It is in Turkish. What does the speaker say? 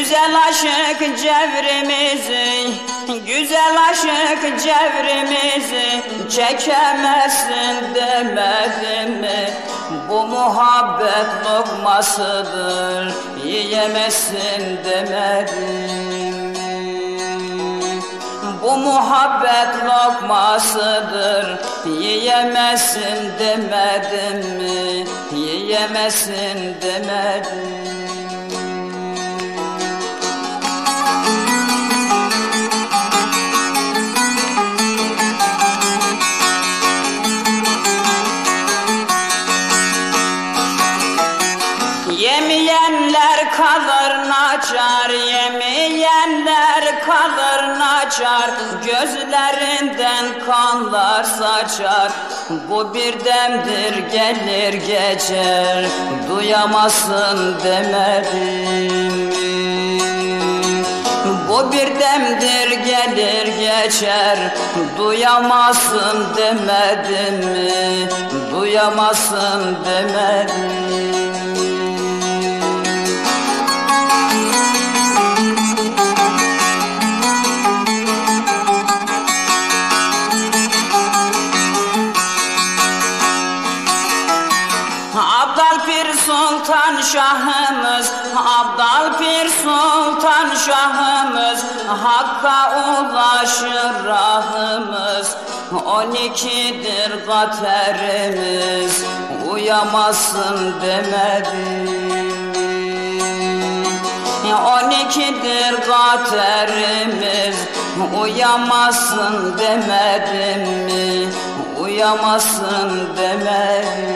Güzel aşık cevrimizi Güzel aşık cevrimizi Çekemezsin demedim mi Bu muhabbet lokmasıdır Yiyemezsin demedim mi bu muhabbet lokmasıdır Yiyemezsin demedim mi? Yiyemezsin demedim Yemeyenler kalır naçar, yemeyenler kalır naçar Gözlerinden kanlar saçar Bu bir demdir gelir geçer Duyamazsın demedim? Bu bir demdir gelir geçer Duyamazsın demedim mi? Duyamazsın demedim? Abdal Pir Sultan Şahımız Abdal Pir Sultan Şahımız Hakka ulaşır rahımız. On ikidir katerimiz Uyamazsın demedim On ikidir katerimiz Uyamazsın demedim mi? Uyamazsın demedim